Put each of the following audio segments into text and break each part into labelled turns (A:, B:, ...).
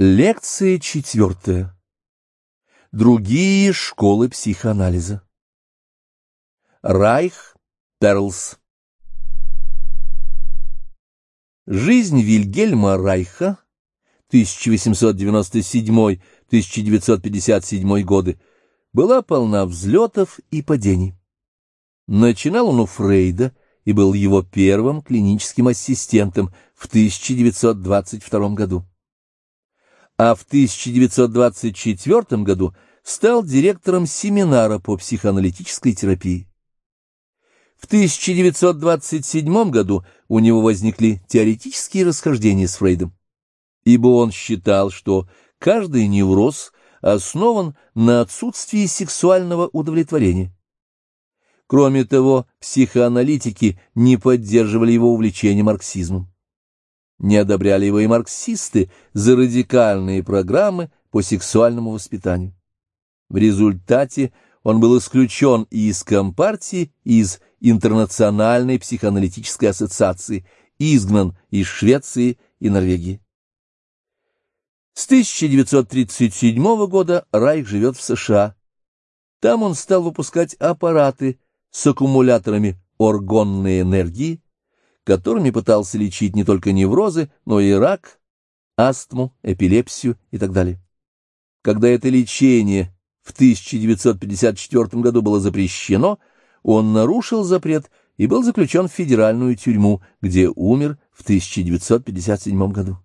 A: Лекция четвертая. Другие школы психоанализа. Райх Перлс. Жизнь Вильгельма Райха 1897-1957 годы была полна взлетов и падений. Начинал он у Фрейда и был его первым клиническим ассистентом в 1922 году а в 1924 году стал директором семинара по психоаналитической терапии. В 1927 году у него возникли теоретические расхождения с Фрейдом, ибо он считал, что каждый невроз основан на отсутствии сексуального удовлетворения. Кроме того, психоаналитики не поддерживали его увлечение марксизмом. Не одобряли его и марксисты за радикальные программы по сексуальному воспитанию. В результате он был исключен и из Компартии, из Интернациональной психоаналитической ассоциации, изгнан из Швеции и Норвегии. С 1937 года Райх живет в США. Там он стал выпускать аппараты с аккумуляторами органной энергии, которыми пытался лечить не только неврозы, но и рак, астму, эпилепсию и так далее. Когда это лечение в 1954 году было запрещено, он нарушил запрет и был заключен в федеральную тюрьму, где умер в 1957 году.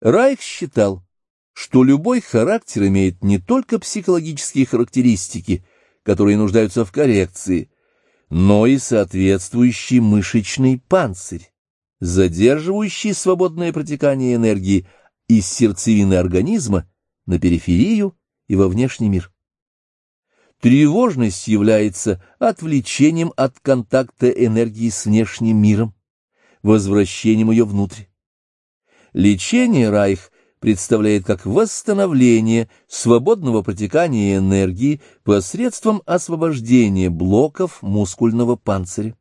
A: Райх считал, что любой характер имеет не только психологические характеристики, которые нуждаются в коррекции, но и соответствующий мышечный панцирь, задерживающий свободное протекание энергии из сердцевины организма на периферию и во внешний мир. Тревожность является отвлечением от контакта энергии с внешним миром, возвращением ее внутрь. Лечение Райх представляет как восстановление свободного протекания энергии посредством освобождения блоков мускульного панциря.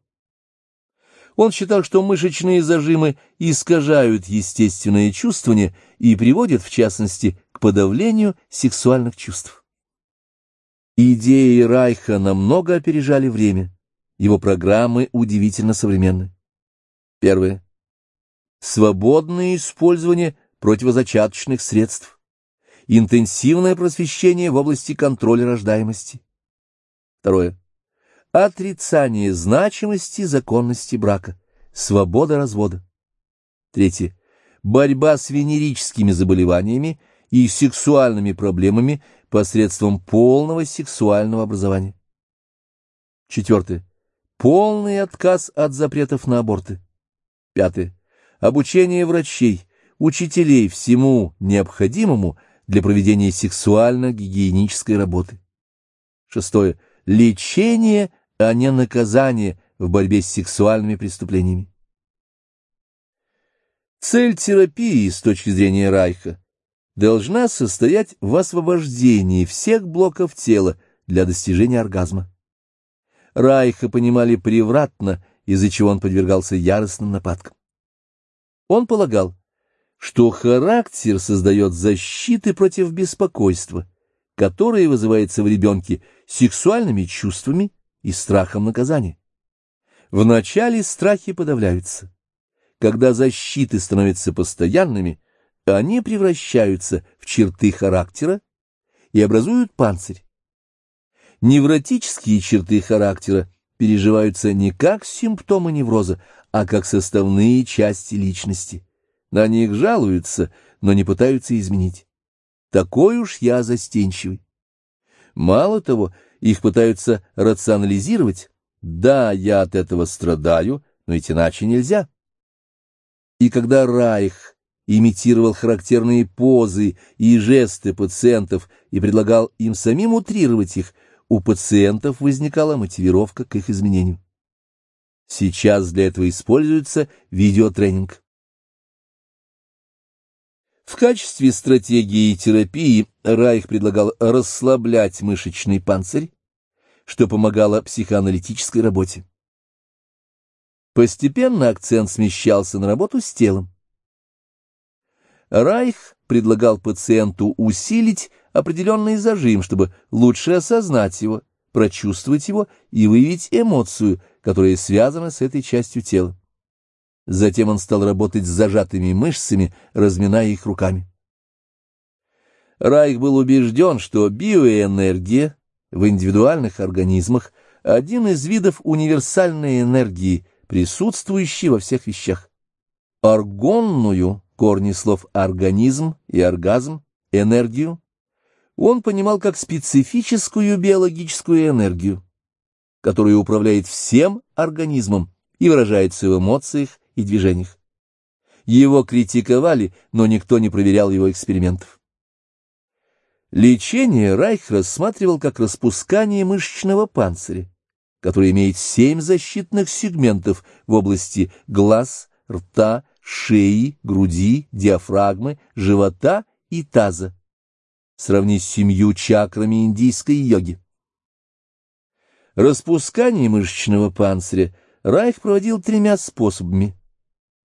A: Он считал, что мышечные зажимы искажают естественное чувствование и приводят, в частности, к подавлению сексуальных чувств. Идеи Райха намного опережали время. Его программы удивительно современны. Первое. Свободное использование противозачаточных средств, интенсивное просвещение в области контроля рождаемости. Второе. Отрицание значимости законности брака, свобода развода. Третье. Борьба с венерическими заболеваниями и сексуальными проблемами посредством полного сексуального образования. Четвертое. Полный отказ от запретов на аборты. Пятое. Обучение врачей, учителей всему необходимому для проведения сексуально-гигиенической работы. Шестое. Лечение, а не наказание в борьбе с сексуальными преступлениями. Цель терапии с точки зрения Райха должна состоять в освобождении всех блоков тела для достижения оргазма. Райха понимали превратно, из-за чего он подвергался яростным нападкам. Он полагал, что характер создает защиты против беспокойства, которое вызывается в ребенке сексуальными чувствами и страхом наказания. Вначале страхи подавляются. Когда защиты становятся постоянными, они превращаются в черты характера и образуют панцирь. Невротические черты характера переживаются не как симптомы невроза, а как составные части личности. На них жалуются, но не пытаются изменить. Такой уж я застенчивый. Мало того, их пытаются рационализировать. Да, я от этого страдаю, но ведь иначе нельзя. И когда Райх имитировал характерные позы и жесты пациентов и предлагал им самим утрировать их, у пациентов возникала мотивировка к их изменению. Сейчас для этого используется видеотренинг. В качестве стратегии терапии Райх предлагал расслаблять мышечный панцирь, что помогало психоаналитической работе. Постепенно акцент смещался на работу с телом. Райх предлагал пациенту усилить определенный зажим, чтобы лучше осознать его, прочувствовать его и выявить эмоцию, которая связана с этой частью тела. Затем он стал работать с зажатыми мышцами, разминая их руками. Райх был убежден, что биоэнергия в индивидуальных организмах – один из видов универсальной энергии, присутствующей во всех вещах. Аргонную, корни слов «организм» и «оргазм», энергию, он понимал как специфическую биологическую энергию, которая управляет всем организмом и выражается в эмоциях и движениях. Его критиковали, но никто не проверял его экспериментов. Лечение Райх рассматривал как распускание мышечного панциря, который имеет семь защитных сегментов в области глаз, рта, шеи, груди, диафрагмы, живота и таза. Сравни с семью чакрами индийской йоги. Распускание мышечного панциря Райх проводил тремя способами.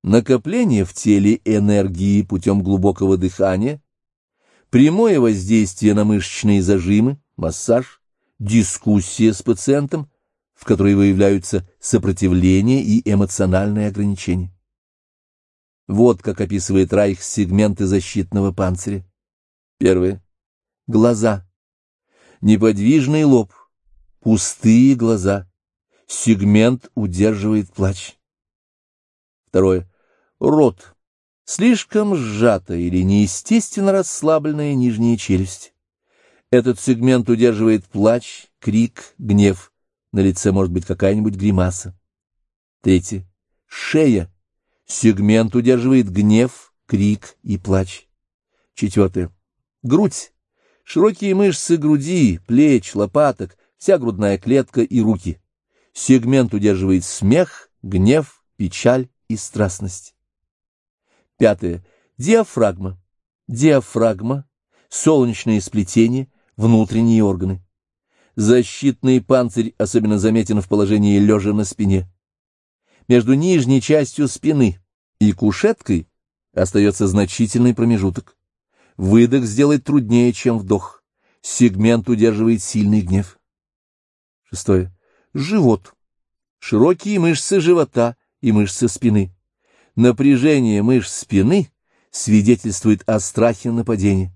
A: Накопление в теле энергии путем глубокого дыхания, прямое воздействие на мышечные зажимы, массаж, дискуссия с пациентом, в которой выявляются сопротивление и эмоциональные ограничения. Вот как описывает Райх сегменты защитного панциря. Первое. Глаза. Неподвижный лоб. Пустые глаза. Сегмент удерживает плач. Второе. Рот. Слишком сжатая или неестественно расслабленная нижняя челюсть. Этот сегмент удерживает плач, крик, гнев. На лице может быть какая-нибудь гримаса. Третье. Шея. Сегмент удерживает гнев, крик и плач. Четвертое. Грудь. Широкие мышцы груди, плеч, лопаток, вся грудная клетка и руки. Сегмент удерживает смех, гнев, печаль и страстность. Пятое. Диафрагма. Диафрагма, солнечное сплетение, внутренние органы. Защитный панцирь особенно заметен в положении лежа на спине. Между нижней частью спины и кушеткой остается значительный промежуток. Выдох сделать труднее, чем вдох. Сегмент удерживает сильный гнев. Шестое. Живот. Широкие мышцы живота и мышцы спины. Напряжение мышц спины свидетельствует о страхе нападения.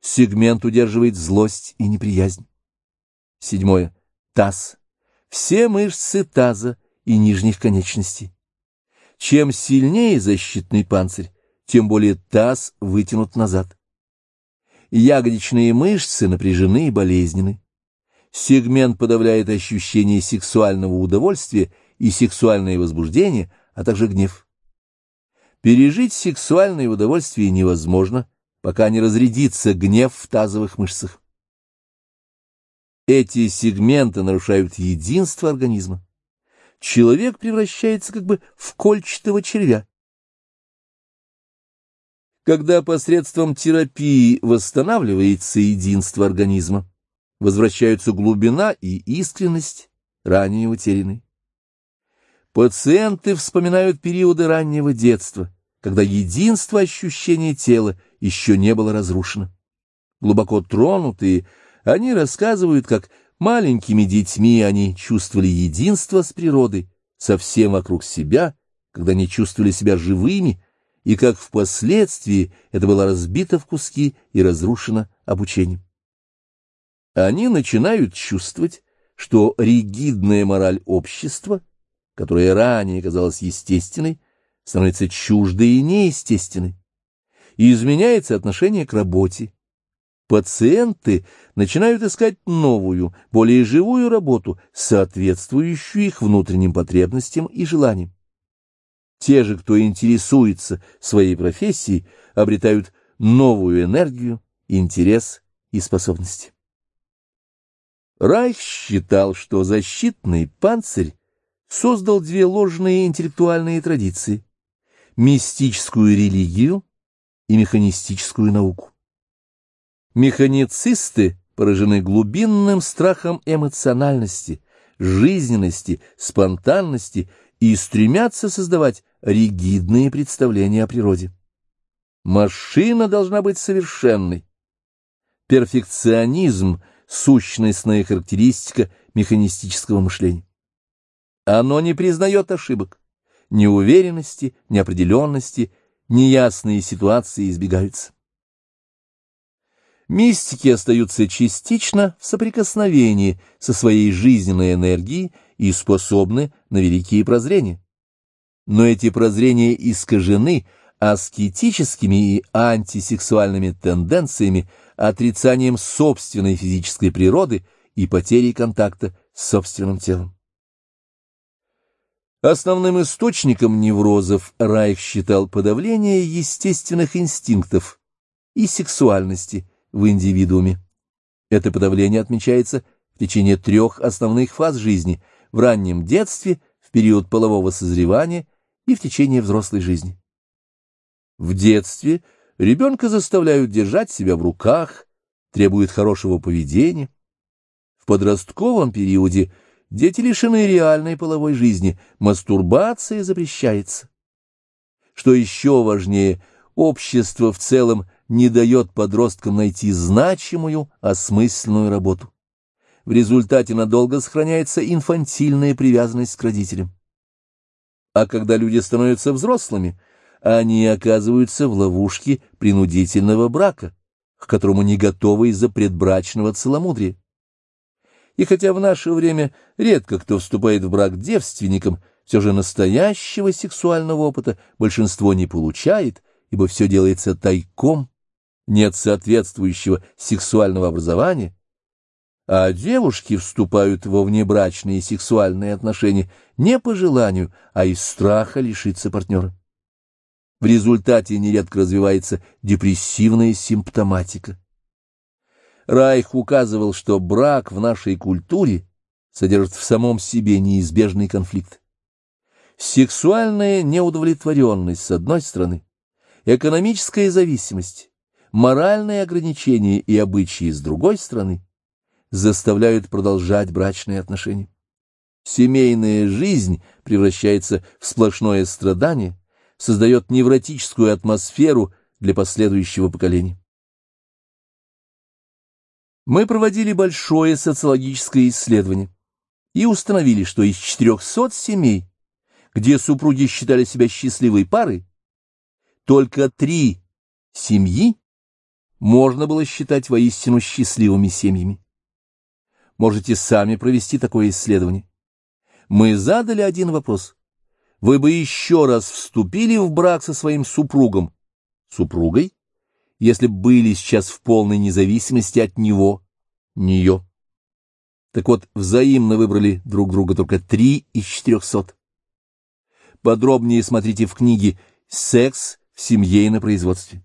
A: Сегмент удерживает злость и неприязнь. Седьмое. Таз. Все мышцы таза и нижних конечностей. Чем сильнее защитный панцирь, тем более таз вытянут назад ягодичные мышцы напряжены и болезненны. Сегмент подавляет ощущение сексуального удовольствия и сексуальное возбуждение, а также гнев. Пережить сексуальное удовольствие невозможно, пока не разрядится гнев в тазовых мышцах. Эти сегменты нарушают единство организма. Человек превращается как бы в кольчатого червя. Когда посредством терапии восстанавливается единство организма, возвращаются глубина и искренность, ранее утерянной. Пациенты вспоминают периоды раннего детства, когда единство ощущения тела еще не было разрушено. Глубоко тронутые, они рассказывают, как маленькими детьми они чувствовали единство с природой, со всем вокруг себя, когда они чувствовали себя живыми, и как впоследствии это было разбито в куски и разрушено обучением. Они начинают чувствовать, что ригидная мораль общества, которая ранее казалась естественной, становится чуждой и неестественной, и изменяется отношение к работе. Пациенты начинают искать новую, более живую работу, соответствующую их внутренним потребностям и желаниям. Те же, кто интересуется своей профессией, обретают новую энергию, интерес и способности. Райх считал, что защитный панцирь создал две ложные интеллектуальные традиции – мистическую религию и механистическую науку. Механицисты поражены глубинным страхом эмоциональности, жизненности, спонтанности и стремятся создавать ригидные представления о природе. Машина должна быть совершенной. Перфекционизм — сущностная характеристика механистического мышления. Оно не признает ошибок, неуверенности, неопределенности, неясные ситуации избегаются. Мистики остаются частично в соприкосновении со своей жизненной энергией и способны на великие прозрения. Но эти прозрения искажены аскетическими и антисексуальными тенденциями, отрицанием собственной физической природы и потерей контакта с собственным телом. Основным источником неврозов Райх считал подавление естественных инстинктов и сексуальности в индивидууме. Это подавление отмечается в течение трех основных фаз жизни – в раннем детстве, в период полового созревания и в течение взрослой жизни. В детстве ребенка заставляют держать себя в руках, требуют хорошего поведения. В подростковом периоде дети лишены реальной половой жизни, мастурбация запрещается. Что еще важнее, общество в целом не дает подросткам найти значимую, осмысленную работу. В результате надолго сохраняется инфантильная привязанность к родителям. А когда люди становятся взрослыми, они оказываются в ловушке принудительного брака, к которому не готовы из-за предбрачного целомудрия. И хотя в наше время редко кто вступает в брак девственником, все же настоящего сексуального опыта большинство не получает, ибо все делается тайком, нет соответствующего сексуального образования, а девушки вступают во внебрачные сексуальные отношения не по желанию, а из страха лишиться партнера. В результате нередко развивается депрессивная симптоматика. Райх указывал, что брак в нашей культуре содержит в самом себе неизбежный конфликт. Сексуальная неудовлетворенность с одной стороны, экономическая зависимость, моральные ограничения и обычаи с другой стороны заставляют продолжать брачные отношения. Семейная жизнь превращается в сплошное страдание, создает невротическую атмосферу для последующего поколения. Мы проводили большое социологическое исследование и установили, что из 400 семей, где супруги считали себя счастливой парой, только три семьи можно было считать воистину счастливыми семьями. Можете сами провести такое исследование. Мы задали один вопрос. Вы бы еще раз вступили в брак со своим супругом, супругой, если бы были сейчас в полной независимости от него, нее. Так вот, взаимно выбрали друг друга только три из четырехсот. Подробнее смотрите в книге «Секс в семье и на производстве».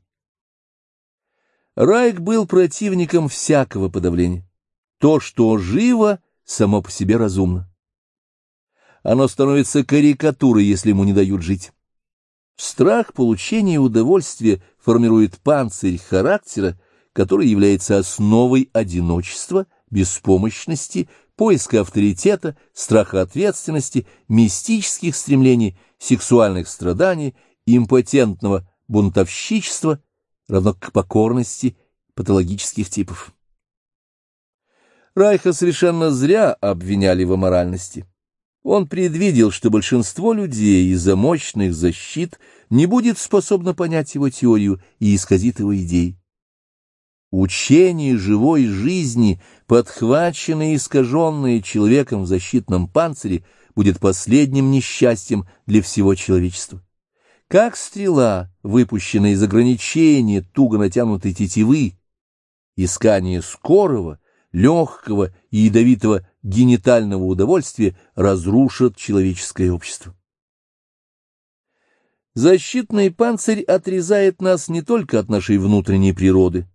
A: Райк был противником всякого подавления. То, что живо, само по себе разумно. Оно становится карикатурой, если ему не дают жить. Страх получения удовольствия формирует панцирь характера, который является основой одиночества, беспомощности, поиска авторитета, страха ответственности, мистических стремлений, сексуальных страданий, импотентного бунтовщичества, равно к покорности патологических типов. Райха совершенно зря обвиняли в аморальности. Он предвидел, что большинство людей из-за мощных защит не будет способно понять его теорию и исказит его идеи. Учение живой жизни, подхваченное и искаженное человеком в защитном панцире, будет последним несчастьем для всего человечества. Как стрела, выпущенная из ограничения туго натянутой тетивы, искание скорого, легкого и ядовитого генитального удовольствия разрушат человеческое общество. Защитный панцирь отрезает нас не только от нашей внутренней природы,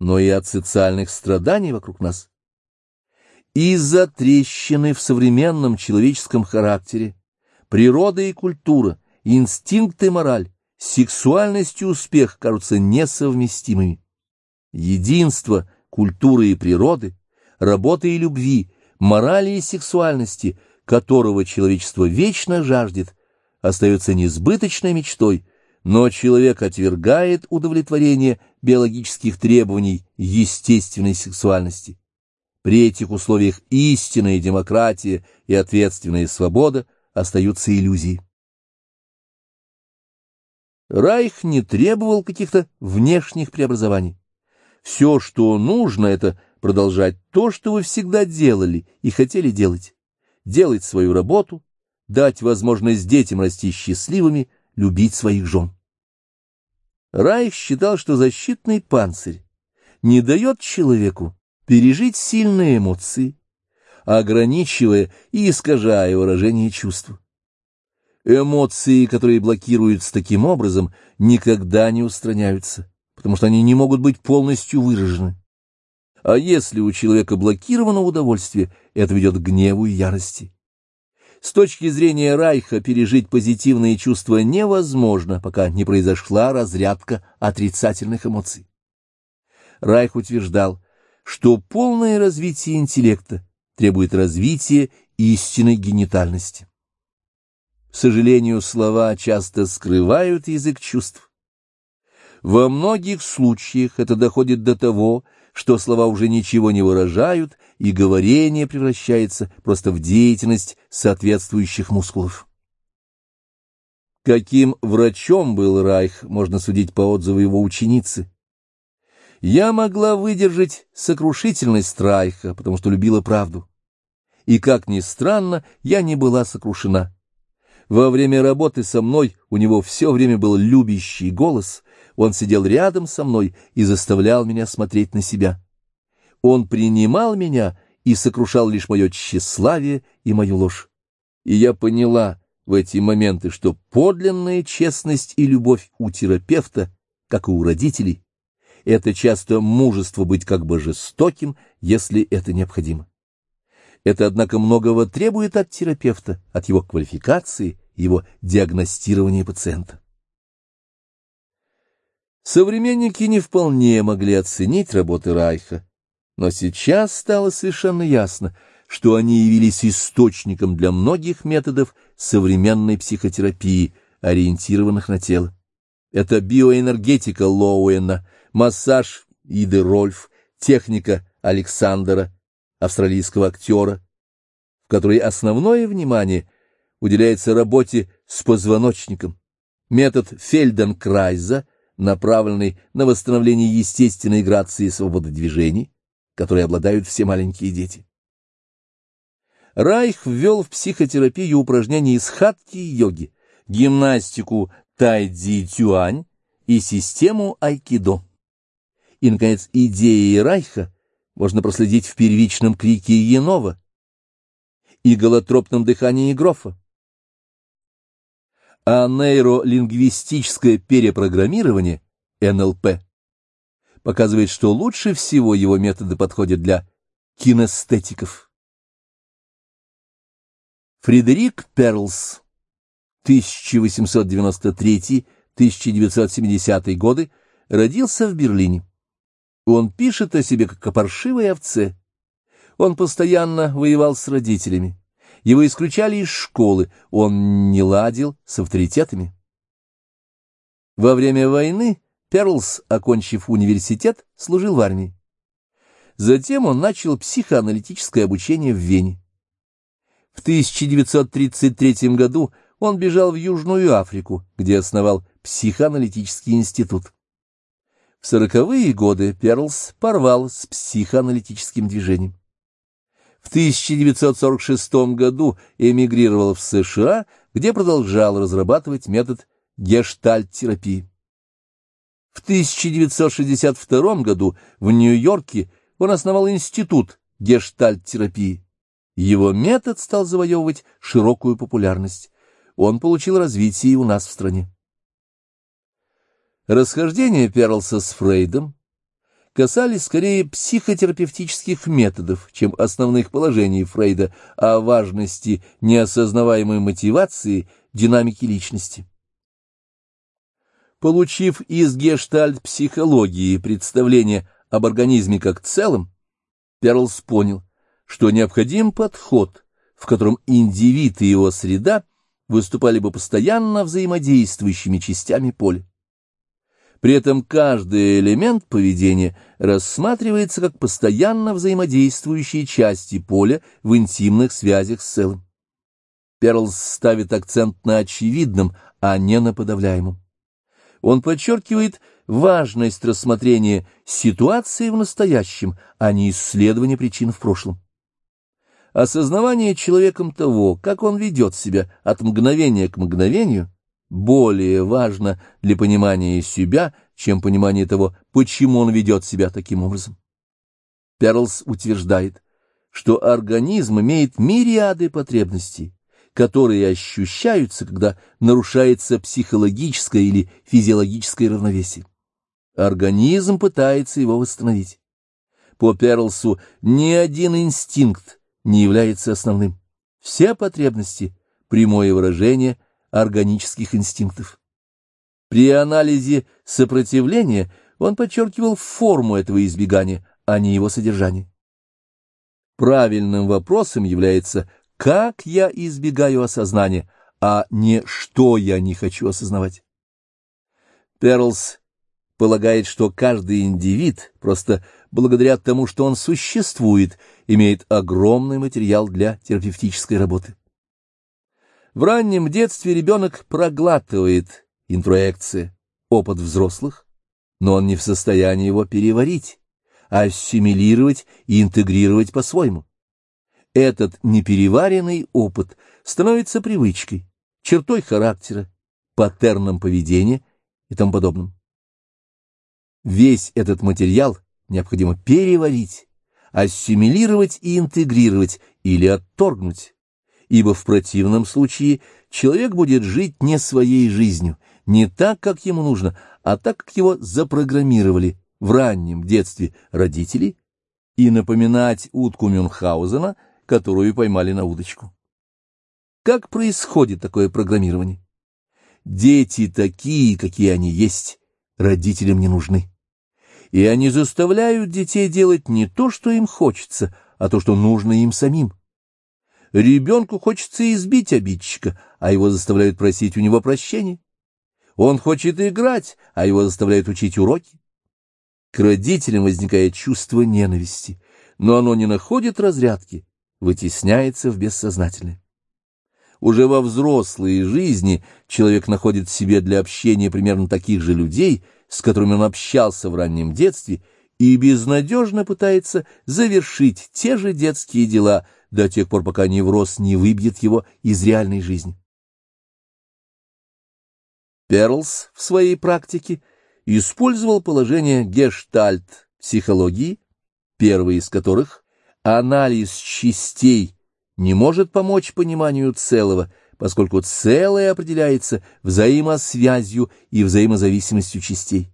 A: но и от социальных страданий вокруг нас. Из-за трещины в современном человеческом характере природа и культура, инстинкт и мораль, сексуальность и успех кажутся несовместимыми. Единство культуры и природы работы и любви, морали и сексуальности, которого человечество вечно жаждет, остается несбыточной мечтой, но человек отвергает удовлетворение биологических требований естественной сексуальности. При этих условиях истинная демократия и ответственная свобода остаются иллюзией. Райх не требовал каких-то внешних преобразований. Все, что нужно, это продолжать то, что вы всегда делали и хотели делать. Делать свою работу, дать возможность детям расти счастливыми, любить своих жен. Райх считал, что защитный панцирь не дает человеку пережить сильные эмоции, ограничивая и искажая выражение чувств. Эмоции, которые блокируются таким образом, никогда не устраняются, потому что они не могут быть полностью выражены. А если у человека блокировано удовольствие, это ведет к гневу и ярости. С точки зрения Райха пережить позитивные чувства невозможно, пока не произошла разрядка отрицательных эмоций. Райх утверждал, что полное развитие интеллекта требует развития истинной генитальности. К сожалению, слова часто скрывают язык чувств. Во многих случаях это доходит до того, что слова уже ничего не выражают, и говорение превращается просто в деятельность соответствующих мускулов. Каким врачом был Райх, можно судить по отзыву его ученицы. Я могла выдержать сокрушительность Райха, потому что любила правду. И, как ни странно, я не была сокрушена. Во время работы со мной у него все время был любящий голос, он сидел рядом со мной и заставлял меня смотреть на себя. Он принимал меня и сокрушал лишь мое тщеславие и мою ложь. И я поняла в эти моменты, что подлинная честность и любовь у терапевта, как и у родителей, это часто мужество быть как бы жестоким, если это необходимо. Это, однако, многого требует от терапевта, от его квалификации, его диагностирования пациента. Современники не вполне могли оценить работы Райха, но сейчас стало совершенно ясно, что они явились источником для многих методов современной психотерапии, ориентированных на тело. Это биоэнергетика Лоуэна, массаж Иды Рольф, техника Александра, австралийского актера, в которой основное внимание уделяется работе с позвоночником, метод Фельденкрайза — направленный на восстановление естественной грации и свободы движений, которые обладают все маленькие дети. Райх ввел в психотерапию упражнения из хатки и йоги, гимнастику тайцзи-тюань и систему айкидо. И, наконец, идеи Райха можно проследить в первичном крике Енова и голотропном дыхании Грофа а нейролингвистическое перепрограммирование, НЛП, показывает, что лучше всего его методы подходят для кинестетиков. Фредерик Перлс, 1893-1970 годы, родился в Берлине. Он пишет о себе как о паршивой овце. Он постоянно воевал с родителями. Его исключали из школы, он не ладил с авторитетами. Во время войны Перлс, окончив университет, служил в армии. Затем он начал психоаналитическое обучение в Вене. В 1933 году он бежал в Южную Африку, где основал психоаналитический институт. В сороковые годы Перлс порвал с психоаналитическим движением. В 1946 году эмигрировал в США, где продолжал разрабатывать метод гештальт-терапии. В 1962 году в Нью-Йорке он основал институт гештальт-терапии. Его метод стал завоевывать широкую популярность. Он получил развитие и у нас в стране. Расхождение Перлса с Фрейдом касались скорее психотерапевтических методов, чем основных положений Фрейда о важности неосознаваемой мотивации динамики личности. Получив из гештальт-психологии представление об организме как целом, Перлс понял, что необходим подход, в котором индивид и его среда выступали бы постоянно взаимодействующими частями поля. При этом каждый элемент поведения рассматривается как постоянно взаимодействующие части поля в интимных связях с целым. Перлс ставит акцент на очевидном, а не на подавляемом. Он подчеркивает важность рассмотрения ситуации в настоящем, а не исследования причин в прошлом. Осознавание человеком того, как он ведет себя от мгновения к мгновению, более важно для понимания себя, чем понимание того, почему он ведет себя таким образом. Перлс утверждает, что организм имеет мириады потребностей, которые ощущаются, когда нарушается психологическое или физиологическое равновесие. Организм пытается его восстановить. По Перлсу ни один инстинкт не является основным. Все потребности – прямое выражение органических инстинктов. При анализе сопротивления он подчеркивал форму этого избегания, а не его содержание. Правильным вопросом является как я избегаю осознания, а не что я не хочу осознавать. Перлс полагает, что каждый индивид, просто благодаря тому, что он существует, имеет огромный материал для терапевтической работы. В раннем детстве ребенок проглатывает интроекция, опыт взрослых, но он не в состоянии его переварить, ассимилировать и интегрировать по-своему. Этот непереваренный опыт становится привычкой, чертой характера, паттерном поведения и тому подобным. Весь этот материал необходимо переварить, ассимилировать и интегрировать или отторгнуть, ибо в противном случае человек будет жить не своей жизнью, не так, как ему нужно, а так, как его запрограммировали в раннем детстве родители, и напоминать утку Мюнхгаузена – которую поймали на удочку. Как происходит такое программирование? Дети такие, какие они есть, родителям не нужны. И они заставляют детей делать не то, что им хочется, а то, что нужно им самим. Ребенку хочется избить обидчика, а его заставляют просить у него прощения. Он хочет играть, а его заставляют учить уроки. К родителям возникает чувство ненависти, но оно не находит разрядки, вытесняется в бессознательное. Уже во взрослой жизни человек находит в себе для общения примерно таких же людей, с которыми он общался в раннем детстве, и безнадежно пытается завершить те же детские дела до тех пор, пока невроз не выбьет его из реальной жизни. Перлс в своей практике использовал положение гештальт-психологии, первый из которых Анализ частей не может помочь пониманию целого, поскольку целое определяется взаимосвязью и взаимозависимостью частей.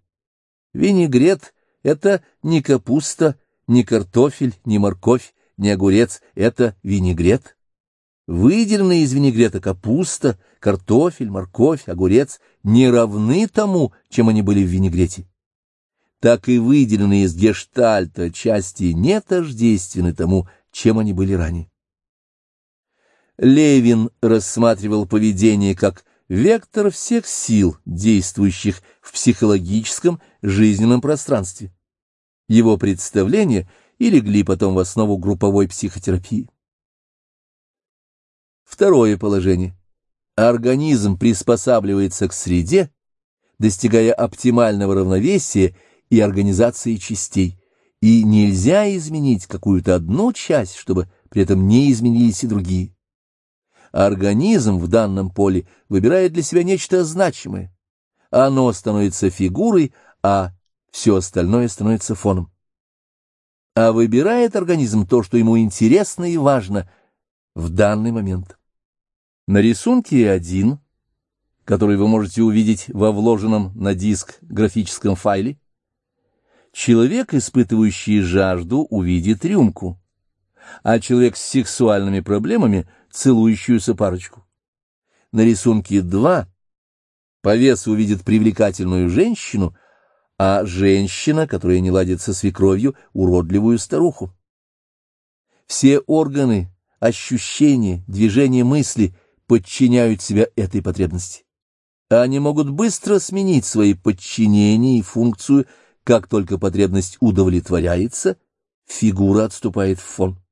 A: Винегрет — это не капуста, не картофель, не морковь, не огурец — это винегрет. Выделенные из винегрета капуста, картофель, морковь, огурец не равны тому, чем они были в винегрете так и выделенные из гештальта части не тождественны тому, чем они были ранее. Левин рассматривал поведение как вектор всех сил, действующих в психологическом жизненном пространстве. Его представления и легли потом в основу групповой психотерапии. Второе положение. Организм приспосабливается к среде, достигая оптимального равновесия и организации частей, и нельзя изменить какую-то одну часть, чтобы при этом не изменились и другие. Организм в данном поле выбирает для себя нечто значимое. Оно становится фигурой, а все остальное становится фоном. А выбирает организм то, что ему интересно и важно в данный момент. На рисунке 1, который вы можете увидеть во вложенном на диск графическом файле, Человек, испытывающий жажду, увидит рюмку, а человек с сексуальными проблемами — целующуюся парочку. На рисунке 2 повес увидит привлекательную женщину, а женщина, которая не ладит со свекровью, уродливую старуху. Все органы, ощущения, движения мысли подчиняют себя этой потребности. Они могут быстро сменить свои подчинения и функцию, как только потребность удовлетворяется, фигура отступает в фон.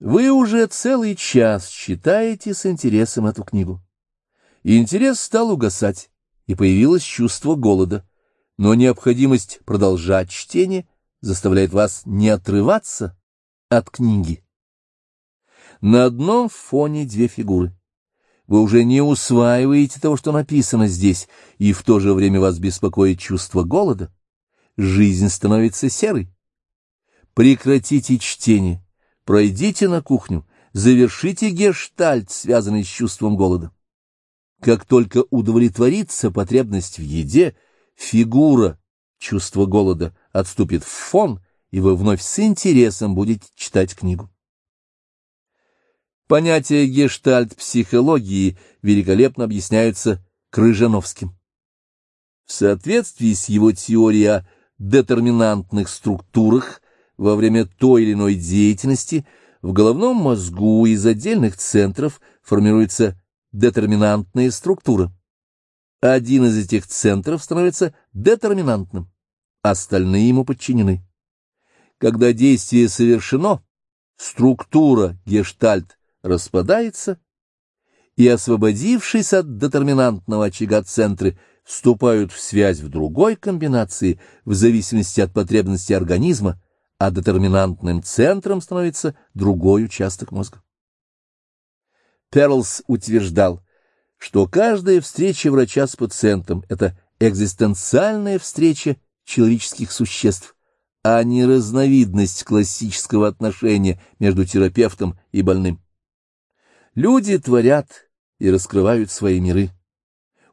A: Вы уже целый час читаете с интересом эту книгу. интерес стал угасать, и появилось чувство голода, но необходимость продолжать чтение заставляет вас не отрываться от книги. На одном фоне две фигуры. Вы уже не усваиваете того, что написано здесь, и в то же время вас беспокоит чувство голода. Жизнь становится серой. Прекратите чтение Пройдите на кухню, завершите гештальт, связанный с чувством голода. Как только удовлетворится потребность в еде, фигура чувства голода отступит в фон, и вы вновь с интересом будете читать книгу. Понятия гештальт-психологии великолепно объясняются Крыжановским. В соответствии с его теорией о детерминантных структурах во время той или иной деятельности в головном мозгу из отдельных центров формируется детерминантная структура. Один из этих центров становится детерминантным, остальные ему подчинены. Когда действие совершено, структура гештальт распадается, и, освободившись от детерминантного очага центры, вступают в связь в другой комбинации в зависимости от потребностей организма, а детерминантным центром становится другой участок мозга. Перлс утверждал, что каждая встреча врача с пациентом – это экзистенциальная встреча человеческих существ, а не разновидность классического отношения между терапевтом и больным. Люди творят и раскрывают свои миры.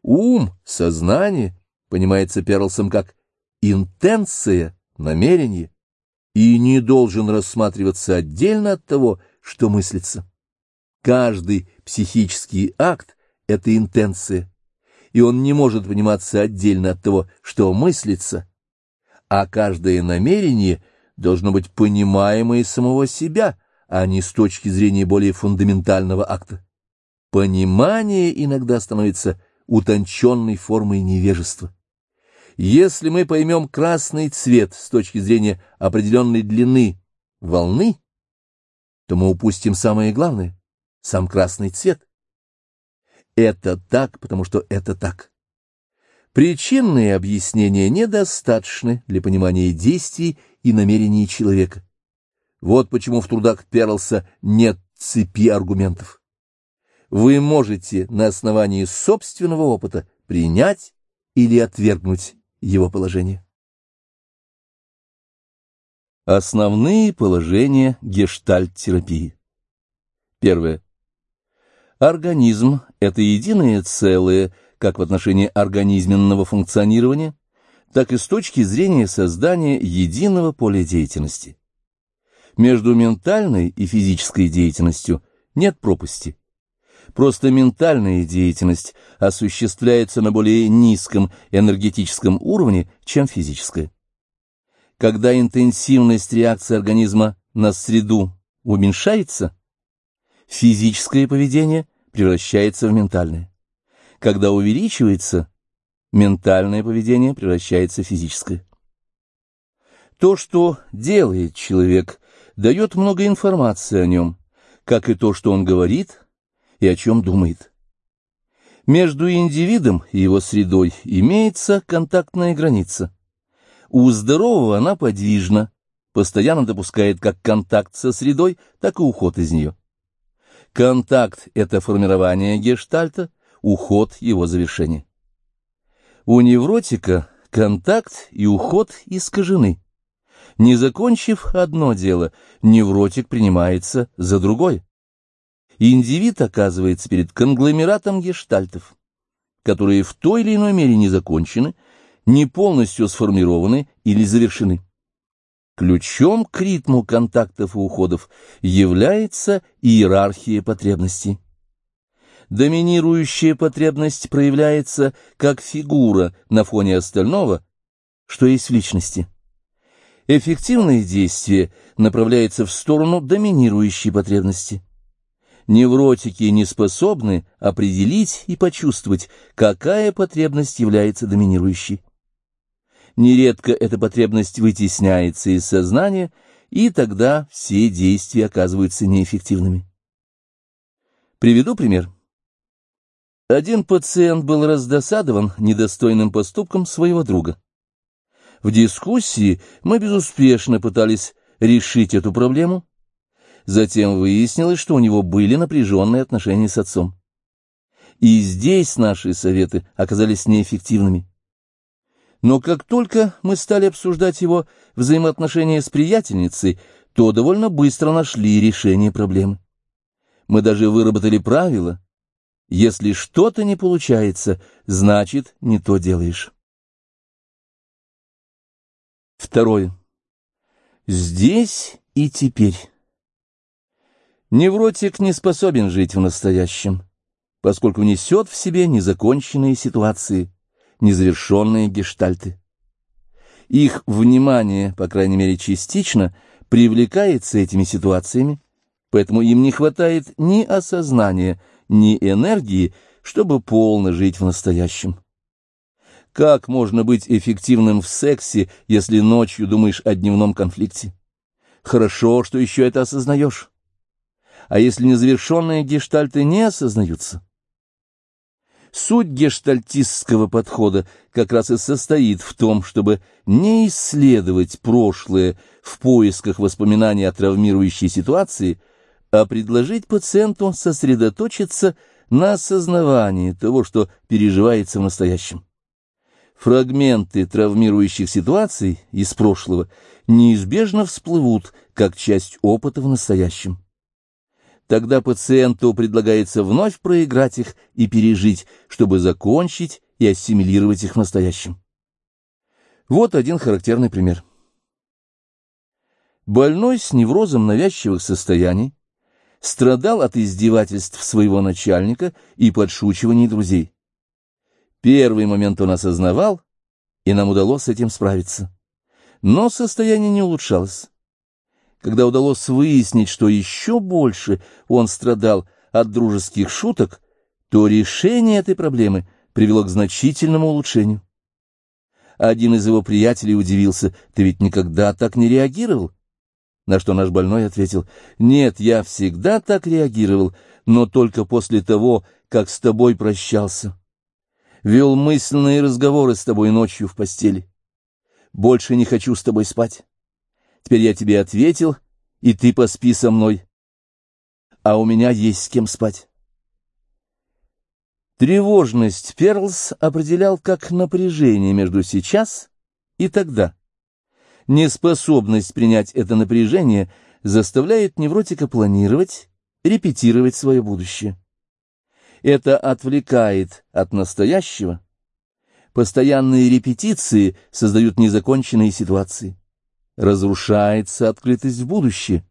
A: Ум, сознание понимается Перлсом как интенция, намерение, и не должен рассматриваться отдельно от того, что мыслится. Каждый психический акт — это интенция, и он не может пониматься отдельно от того, что мыслится, а каждое намерение должно быть понимаемо из самого себя, а не с точки зрения более фундаментального акта. Понимание иногда становится утонченной формой невежества. Если мы поймем красный цвет с точки зрения определенной длины волны, то мы упустим самое главное — сам красный цвет. Это так, потому что это так. Причинные объяснения недостаточны для понимания действий и намерений человека. Вот почему в трудах Перлса нет цепи аргументов. Вы можете на основании собственного опыта принять или отвергнуть его положение. Основные положения гештальт-терапии. Первое. Организм – это единое целое как в отношении организменного функционирования, так и с точки зрения создания единого поля деятельности. Между ментальной и физической деятельностью нет пропасти. Просто ментальная деятельность осуществляется на более низком энергетическом уровне, чем физическая. Когда интенсивность реакции организма на среду уменьшается, физическое поведение превращается в ментальное. Когда увеличивается, ментальное поведение превращается в физическое. То, что делает человек, дает много информации о нем, как и то, что он говорит, и о чем думает. Между индивидом и его средой имеется контактная граница. У здорового она подвижна, постоянно допускает как контакт со средой, так и уход из нее. Контакт — это формирование гештальта, уход — его завершение. У невротика контакт и уход искажены. Не закончив одно дело, невротик принимается за другое индивид оказывается перед конгломератом гештальтов, которые в той или иной мере не закончены, не полностью сформированы или завершены. Ключом к ритму контактов и уходов является иерархия потребностей. Доминирующая потребность проявляется как фигура на фоне остального, что есть в личности. Эффективное действие направляется в сторону доминирующей потребности. Невротики не способны определить и почувствовать, какая потребность является доминирующей. Нередко эта потребность вытесняется из сознания, и тогда все действия оказываются неэффективными. Приведу пример. Один пациент был раздосадован недостойным поступком своего друга. В дискуссии мы безуспешно пытались решить эту проблему. Затем выяснилось, что у него были напряженные отношения с отцом. И здесь наши советы оказались неэффективными. Но как только мы стали обсуждать его взаимоотношения с приятельницей, то довольно быстро нашли решение проблемы. Мы даже выработали правило. Если что-то не получается, значит, не то делаешь. Второе. Здесь и теперь. Невротик не способен жить в настоящем, поскольку несет в себе незаконченные ситуации, незавершенные гештальты. Их внимание, по крайней мере частично, привлекается этими ситуациями, поэтому им не хватает ни осознания, ни энергии, чтобы полно жить в настоящем. Как можно быть эффективным в сексе, если ночью думаешь о дневном конфликте? Хорошо, что еще это осознаешь. А если незавершенные гештальты не осознаются? Суть гештальтистского подхода как раз и состоит в том, чтобы не исследовать прошлое в поисках воспоминаний о травмирующей ситуации, а предложить пациенту сосредоточиться на осознавании того, что переживается в настоящем. Фрагменты травмирующих ситуаций из прошлого неизбежно всплывут как часть опыта в настоящем. Тогда пациенту предлагается вновь проиграть их и пережить, чтобы закончить и ассимилировать их в настоящем. Вот один характерный пример. Больной с неврозом навязчивых состояний страдал от издевательств своего начальника и подшучиваний друзей. Первый момент он осознавал, и нам удалось с этим справиться. Но состояние не улучшалось. Когда удалось выяснить, что еще больше он страдал от дружеских шуток, то решение этой проблемы привело к значительному улучшению. Один из его приятелей удивился, «Ты ведь никогда так не реагировал?» На что наш больной ответил, «Нет, я всегда так реагировал, но только после того, как с тобой прощался» вел мысленные разговоры с тобой ночью в постели. Больше не хочу с тобой спать. Теперь я тебе ответил, и ты поспи со мной. А у меня есть с кем спать. Тревожность Перлс определял как напряжение между сейчас и тогда. Неспособность принять это напряжение заставляет невротика планировать, репетировать свое будущее. Это отвлекает от настоящего. Постоянные репетиции создают незаконченные ситуации. Разрушается открытость в будущее.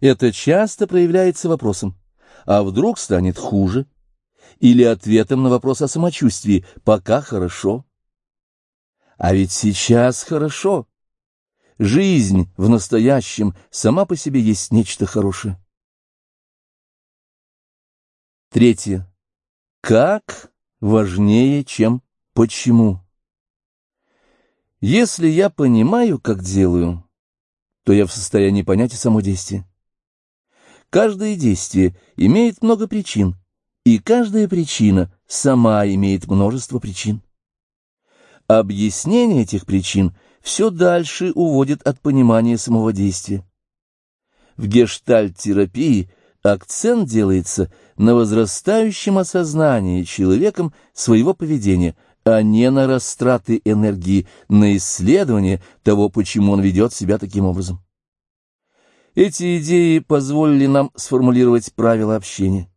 A: Это часто проявляется вопросом, а вдруг станет хуже? Или ответом на вопрос о самочувствии «пока хорошо». А ведь сейчас хорошо. Жизнь в настоящем сама по себе есть нечто хорошее. Третье. Как важнее, чем почему. Если я понимаю, как делаю, то я в состоянии понять и само действие. Каждое действие имеет много причин, и каждая причина сама имеет множество причин. Объяснение этих причин все дальше уводит от понимания самого действия. В гештальт-терапии акцент делается на возрастающем осознании человеком своего поведения, а не на растраты энергии, на исследование того, почему он ведет себя таким образом. Эти идеи позволили нам сформулировать правила общения.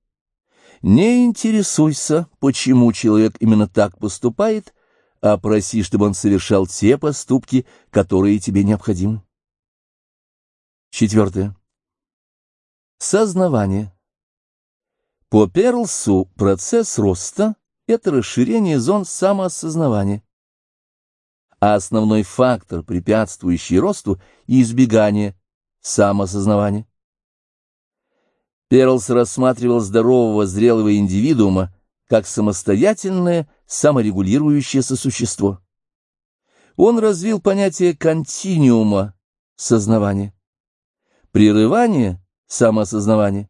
A: Не интересуйся, почему человек именно так поступает, а проси, чтобы он совершал те поступки, которые тебе необходимы. Четвертое. Сознавание. По Перлсу процесс роста — это расширение зон самоосознавания. А основной фактор, препятствующий росту — избегание самоосознавания. Перлс рассматривал здорового зрелого индивидуума как самостоятельное, саморегулирующееся существо. Он развил понятие континиума сознавания. Прерывание самоосознавания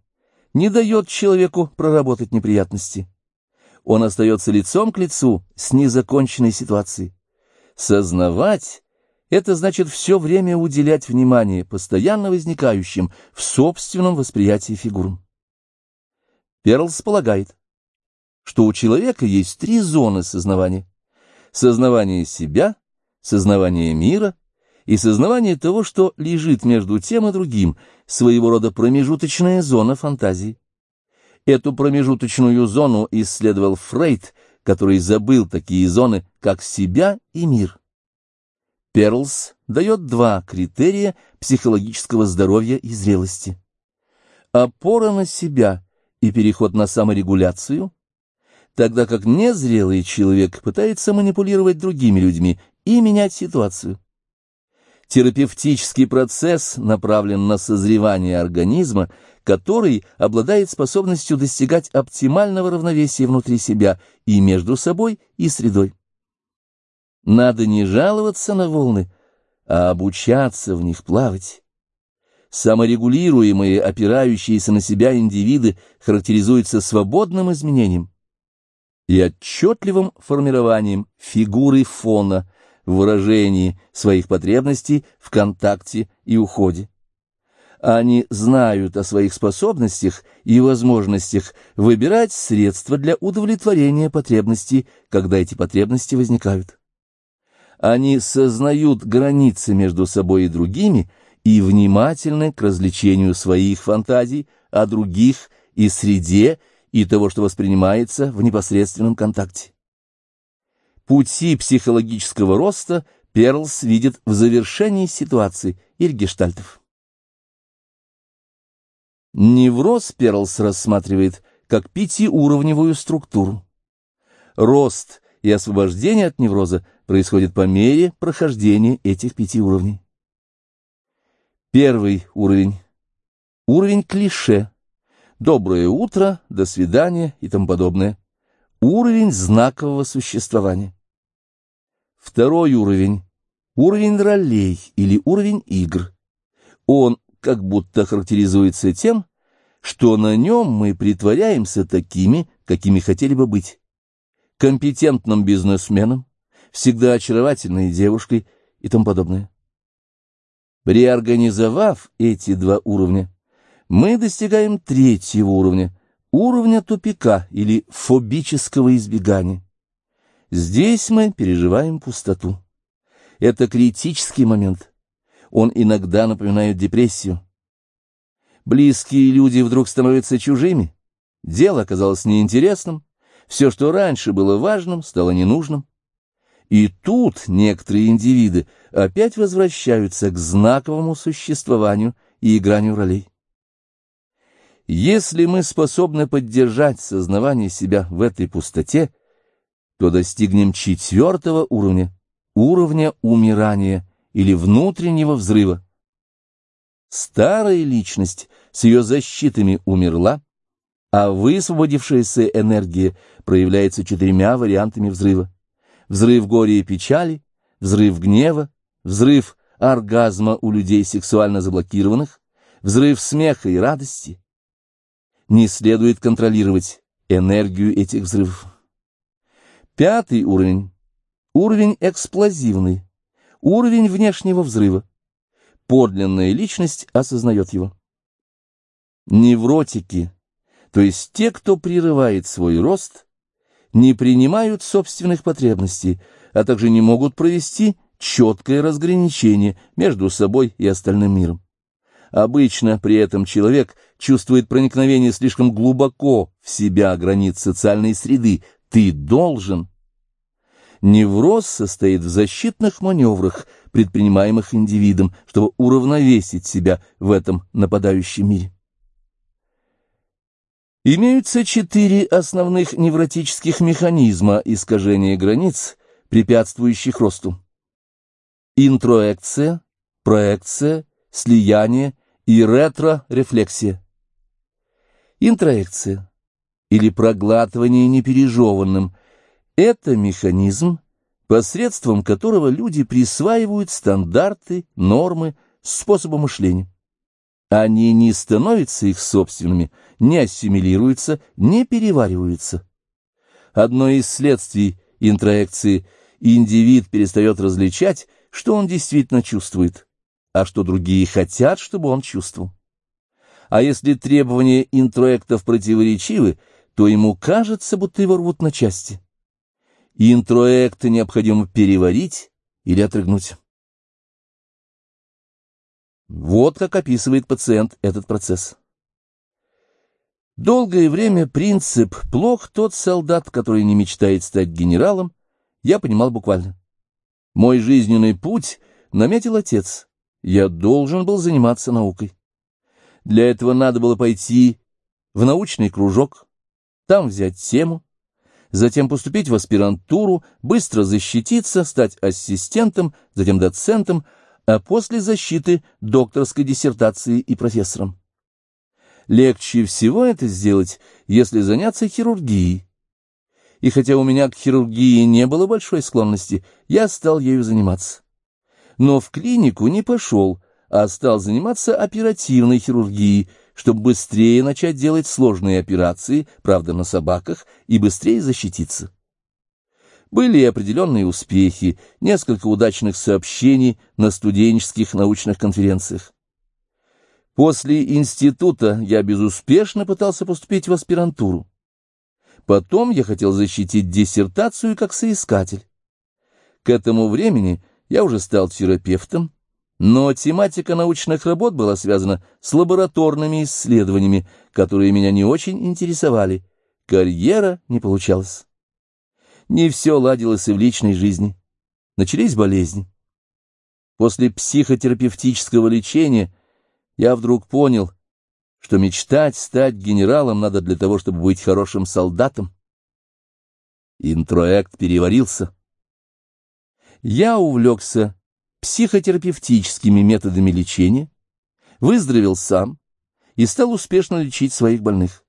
A: не дает человеку проработать неприятности. Он остается лицом к лицу с незаконченной ситуацией. Сознавать — это значит все время уделять внимание постоянно возникающим в собственном восприятии фигурам. Перлс полагает, что у человека есть три зоны сознавания. Сознавание себя, сознавание мира и сознавание того, что лежит между тем и другим, своего рода промежуточная зона фантазии. Эту промежуточную зону исследовал Фрейд, который забыл такие зоны, как себя и мир. Перлс дает два критерия психологического здоровья и зрелости. Опора на себя и переход на саморегуляцию, тогда как незрелый человек пытается манипулировать другими людьми и менять ситуацию. Терапевтический процесс направлен на созревание организма, который обладает способностью достигать оптимального равновесия внутри себя и между собой и средой. Надо не жаловаться на волны, а обучаться в них плавать. Саморегулируемые, опирающиеся на себя индивиды характеризуются свободным изменением и отчетливым формированием фигуры фона – в выражении своих потребностей в контакте и уходе. Они знают о своих способностях и возможностях выбирать средства для удовлетворения потребностей, когда эти потребности возникают. Они сознают границы между собой и другими и внимательны к развлечению своих фантазий о других и среде, и того, что воспринимается в непосредственном контакте. Пути психологического роста Перлс видит в завершении ситуации или гештальтов. Невроз Перлс рассматривает как пятиуровневую структуру. Рост и освобождение от невроза происходит по мере прохождения этих пяти уровней. Первый уровень. Уровень клише. Доброе утро, до свидания и тому подобное. Уровень знакового существования. Второй уровень — уровень ролей или уровень игр. Он как будто характеризуется тем, что на нем мы притворяемся такими, какими хотели бы быть. Компетентным бизнесменом, всегда очаровательной девушкой и тому подобное. Реорганизовав эти два уровня, мы достигаем третьего уровня — уровня тупика или фобического избегания. Здесь мы переживаем пустоту. Это критический момент. Он иногда напоминает депрессию. Близкие люди вдруг становятся чужими. Дело оказалось неинтересным. Все, что раньше было важным, стало ненужным. И тут некоторые индивиды опять возвращаются к знаковому существованию и игранию ролей. Если мы способны поддержать сознавание себя в этой пустоте, то достигнем четвертого уровня, уровня умирания или внутреннего взрыва. Старая личность с ее защитами умерла, а высвободившаяся энергия проявляется четырьмя вариантами взрыва. Взрыв горя и печали, взрыв гнева, взрыв оргазма у людей сексуально заблокированных, взрыв смеха и радости, не следует контролировать энергию этих взрывов. Пятый уровень – уровень эксплозивный, уровень внешнего взрыва. Подлинная личность осознает его. Невротики, то есть те, кто прерывает свой рост, не принимают собственных потребностей, а также не могут провести четкое разграничение между собой и остальным миром. Обычно при этом человек чувствует проникновение слишком глубоко в себя границ социальной среды. Ты должен. Невроз состоит в защитных маневрах, предпринимаемых индивидом, чтобы уравновесить себя в этом нападающем мире. Имеются четыре основных невротических механизма искажения границ, препятствующих росту. Интроекция, проекция, слияние и ретро-рефлексия. Интроекция или проглатывание непережеванным – это механизм, посредством которого люди присваивают стандарты, нормы, способы мышления. Они не становятся их собственными, не ассимилируются, не перевариваются. Одно из следствий интроекции – индивид перестает различать, что он действительно чувствует, а что другие хотят, чтобы он чувствовал. А если требования интроектов противоречивы, то ему кажется, будто его рвут на части. Интроекты необходимо переварить или отрыгнуть. Вот как описывает пациент этот процесс. Долгое время принцип «плох тот солдат, который не мечтает стать генералом» я понимал буквально. Мой жизненный путь наметил отец. Я должен был заниматься наукой. Для этого надо было пойти в научный кружок, там взять тему, затем поступить в аспирантуру, быстро защититься, стать ассистентом, затем доцентом, а после защиты докторской диссертации и профессором. Легче всего это сделать, если заняться хирургией. И хотя у меня к хирургии не было большой склонности, я стал ею заниматься. Но в клинику не пошел, а стал заниматься оперативной хирургией, чтобы быстрее начать делать сложные операции, правда, на собаках, и быстрее защититься. Были и определенные успехи, несколько удачных сообщений на студенческих научных конференциях. После института я безуспешно пытался поступить в аспирантуру. Потом я хотел защитить диссертацию как соискатель. К этому времени я уже стал терапевтом, но тематика научных работ была связана с лабораторными исследованиями, которые меня не очень интересовали. Карьера не получалась. Не все ладилось и в личной жизни. Начались болезни. После психотерапевтического лечения я вдруг понял, что мечтать стать генералом надо для того, чтобы быть хорошим солдатом. Интроект переварился. Я увлекся психотерапевтическими методами лечения, выздоровел сам и стал успешно лечить своих больных.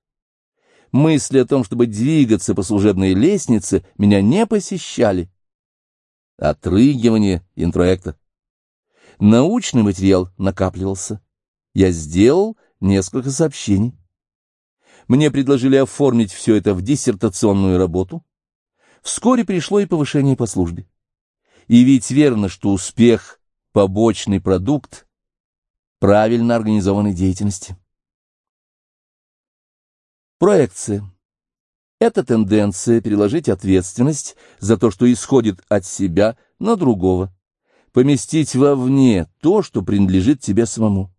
A: Мысли о том, чтобы двигаться по служебной лестнице, меня не посещали. Отрыгивание интроекта. Научный материал накапливался. Я сделал несколько сообщений. Мне предложили оформить все это в диссертационную работу. Вскоре пришло и повышение по службе. И ведь верно, что успех — побочный продукт правильно организованной деятельности. Проекция. Это тенденция переложить ответственность за то, что исходит от себя, на другого, поместить вовне то, что принадлежит тебе самому.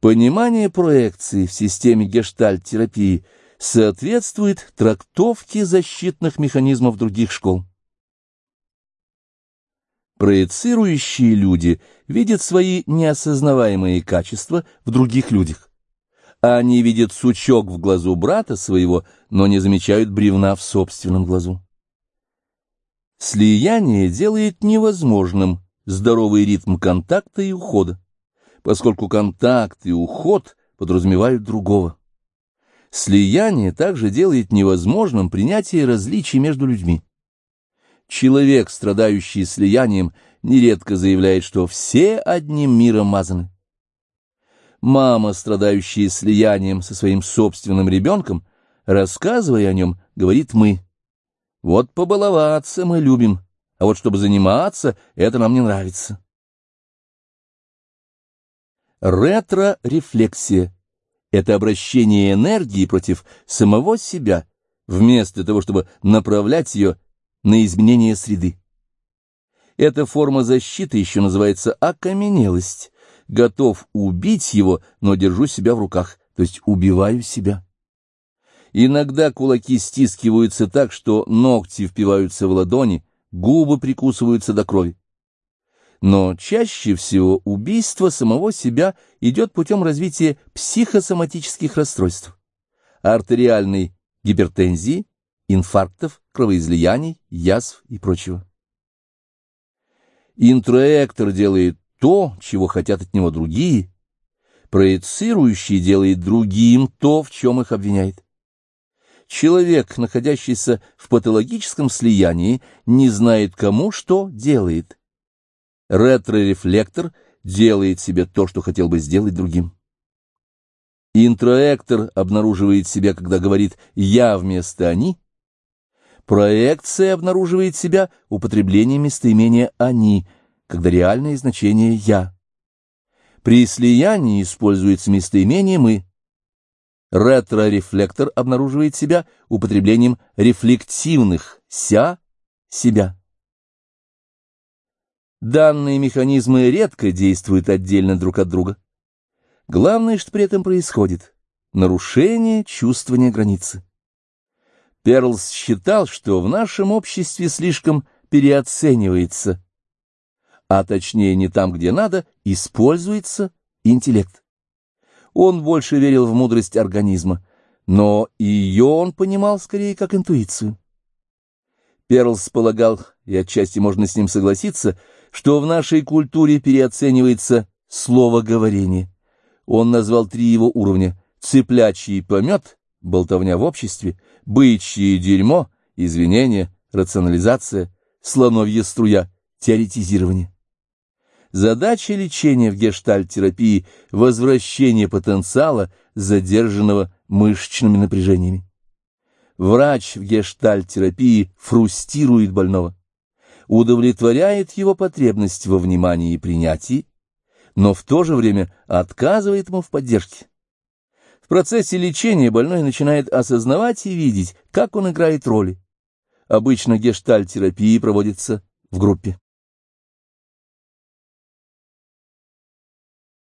A: Понимание проекции в системе гештальт-терапии соответствует трактовке защитных механизмов других школ. Проецирующие люди видят свои неосознаваемые качества в других людях. Они видят сучок в глазу брата своего, но не замечают бревна в собственном глазу. Слияние делает невозможным здоровый ритм контакта и ухода поскольку контакт и уход подразумевают другого. Слияние также делает невозможным принятие различий между людьми. Человек, страдающий слиянием, нередко заявляет, что все одним миром мазаны. Мама, страдающая слиянием со своим собственным ребенком, рассказывая о нем, говорит «мы». Вот побаловаться мы любим, а вот чтобы заниматься, это нам не нравится. Ретро-рефлексия — это обращение энергии против самого себя, вместо того, чтобы направлять ее на изменение среды. Эта форма защиты еще называется окаменелость. Готов убить его, но держу себя в руках, то есть убиваю себя. Иногда кулаки стискиваются так, что ногти впиваются в ладони, губы прикусываются до крови но чаще всего убийство самого себя идет путем развития психосоматических расстройств, артериальной гипертензии, инфарктов, кровоизлияний, язв и прочего. Интроектор делает то, чего хотят от него другие, проецирующий делает другим то, в чем их обвиняет. Человек, находящийся в патологическом слиянии, не знает, кому что делает. Ретрорефлектор делает себе то, что хотел бы сделать другим. Интроектор обнаруживает себя, когда говорит «я» вместо «они». Проекция обнаруживает себя употреблением местоимения «они», когда реальное значение «я». При слиянии используется местоимение «мы». Ретрорефлектор обнаруживает себя употреблением рефлективных «ся», «себя». Данные механизмы редко действуют отдельно друг от друга. Главное, что при этом происходит — нарушение чувствования границы. Перлс считал, что в нашем обществе слишком переоценивается, а точнее не там, где надо, используется интеллект. Он больше верил в мудрость организма, но ее он понимал скорее как интуицию. Перлс полагал, и отчасти можно с ним согласиться, что в нашей культуре переоценивается слово говорение. Он назвал три его уровня — цыплячий помет, болтовня в обществе, бычье дерьмо, извинения, рационализация, слоновья струя, теоретизирование. Задача лечения в гештальт-терапии – возвращение потенциала, задержанного мышечными напряжениями. Врач в гештальт-терапии фрустирует больного, удовлетворяет его потребность во внимании и принятии, но в то же время отказывает ему в поддержке. В процессе лечения больной начинает осознавать и видеть, как он играет роли. Обычно гештальт-терапия проводится в группе.